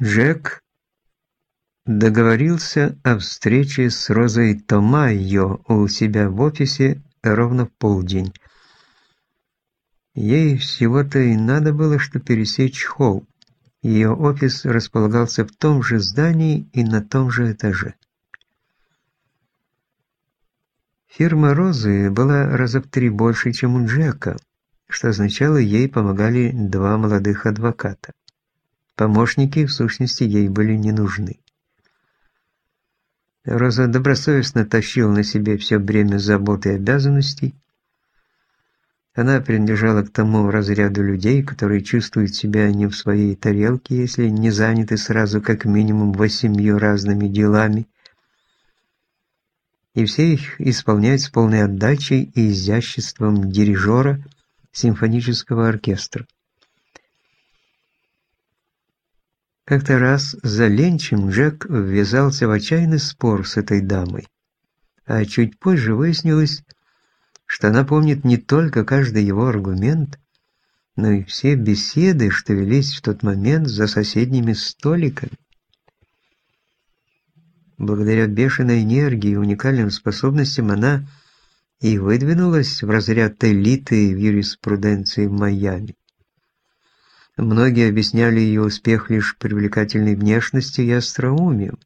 Джек договорился о встрече с Розой Томайо у себя в офисе ровно в полдень. Ей всего-то и надо было, что пересечь холл. Ее офис располагался в том же здании и на том же этаже. Фирма «Розы» была раза в три больше, чем у Джека, что означало, ей помогали два молодых адвоката. Помощники, в сущности, ей были не нужны. Роза добросовестно тащила на себе все бремя забот и обязанностей. Она принадлежала к тому разряду людей, которые чувствуют себя не в своей тарелке, если не заняты сразу как минимум восемью разными делами, и все их исполняют с полной отдачей и изяществом дирижера симфонического оркестра. Как-то раз за ленчем Джек ввязался в отчаянный спор с этой дамой. А чуть позже выяснилось, что она помнит не только каждый его аргумент, но и все беседы, что велись в тот момент за соседними столиками. Благодаря бешеной энергии и уникальным способностям она и выдвинулась в разряд элиты в юриспруденции Майами. Многие объясняли ее успех лишь привлекательной внешностью и остроумием.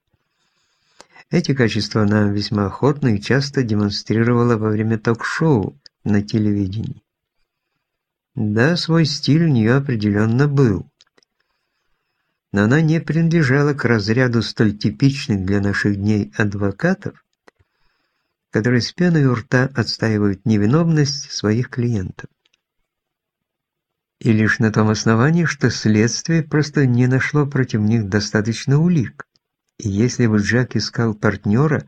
Эти качества она весьма охотно и часто демонстрировала во время ток-шоу на телевидении. Да, свой стиль у нее определенно был. Но она не принадлежала к разряду столь типичных для наших дней адвокатов, которые с пеной у рта отстаивают невиновность своих клиентов и лишь на том основании, что следствие просто не нашло против них достаточно улик. И если бы Джек искал партнера,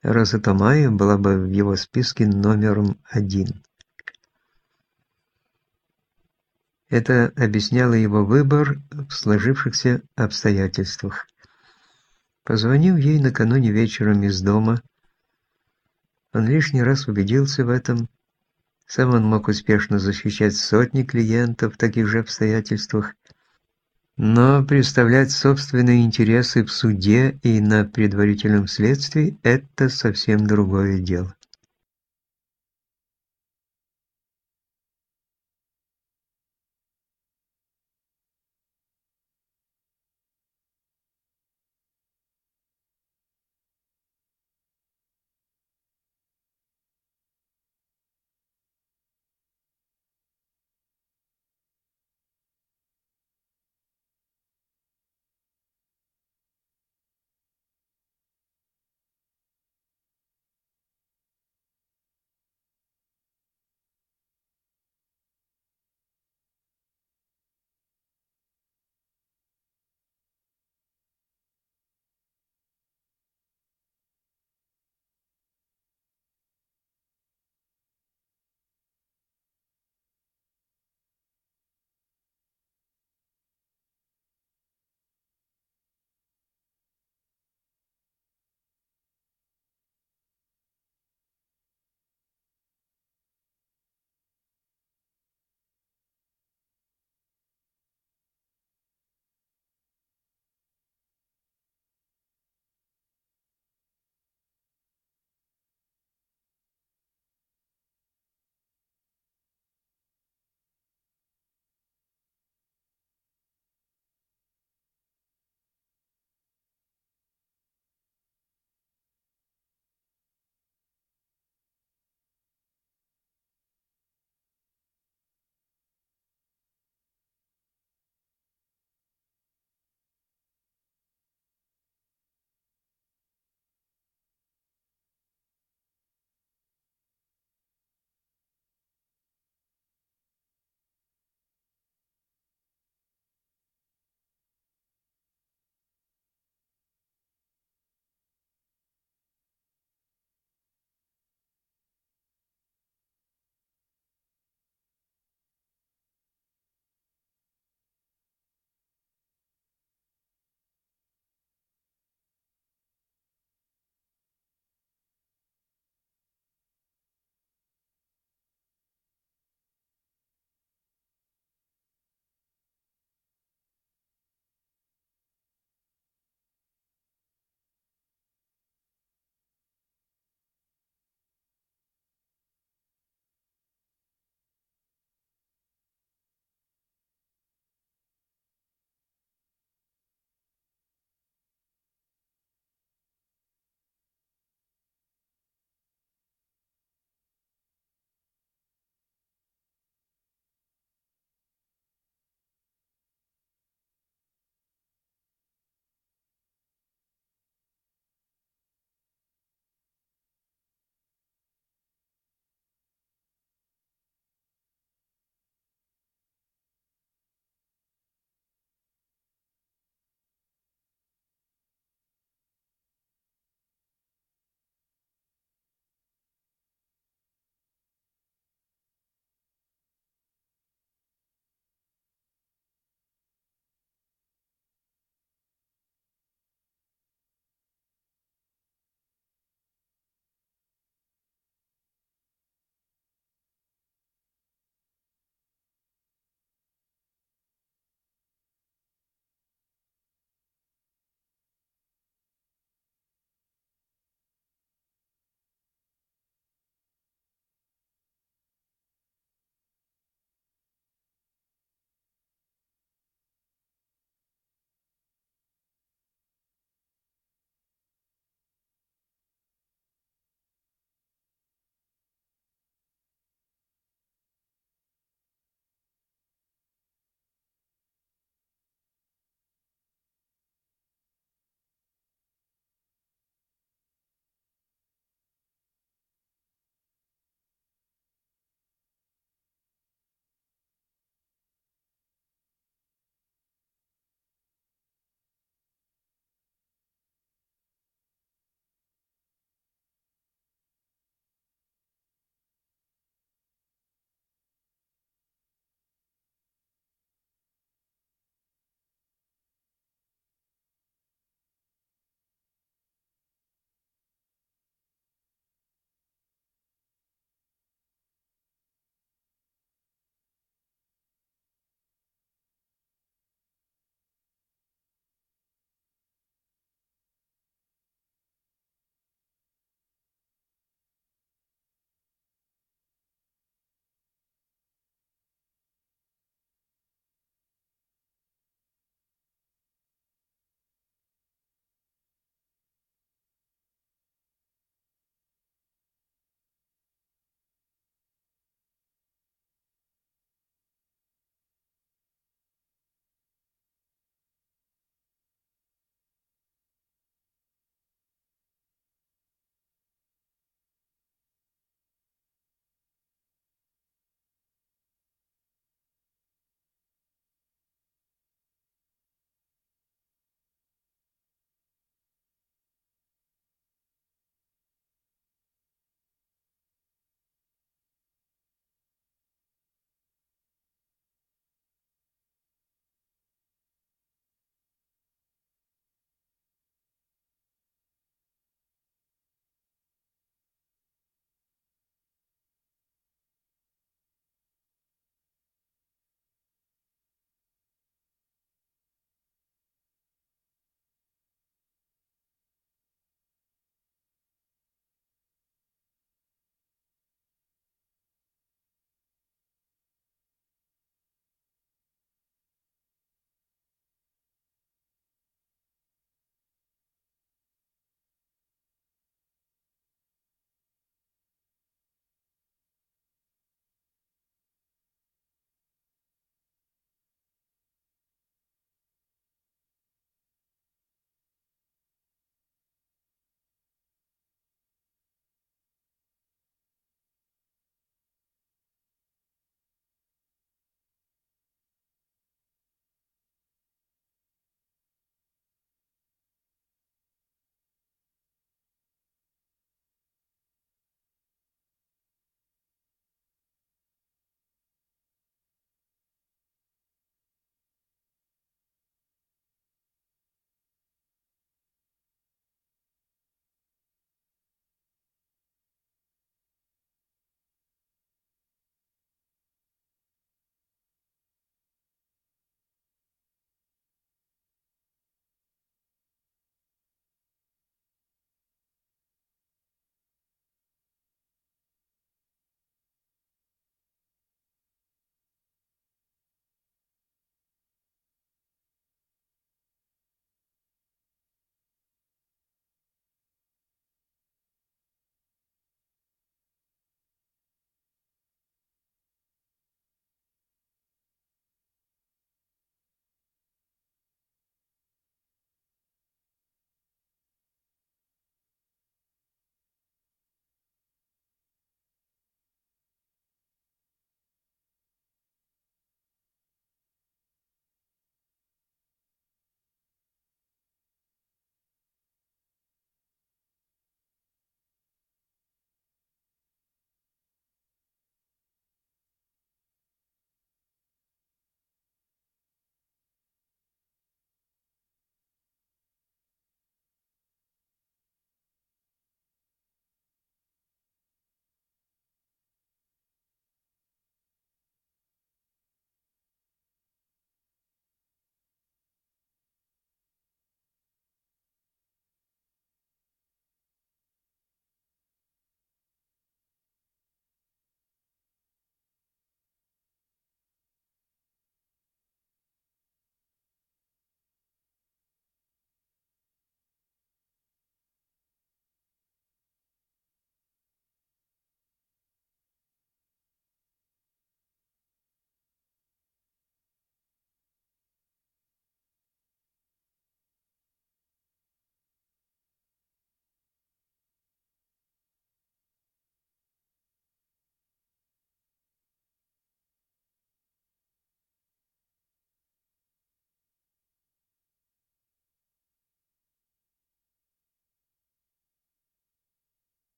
Роза Томая была бы в его списке номером один. Это объясняло его выбор в сложившихся обстоятельствах. Позвонив ей накануне вечером из дома, он лишний раз убедился в этом сам он мог успешно защищать сотни клиентов в таких же обстоятельствах, но представлять собственные интересы в суде и на предварительном следствии – это совсем другое дело.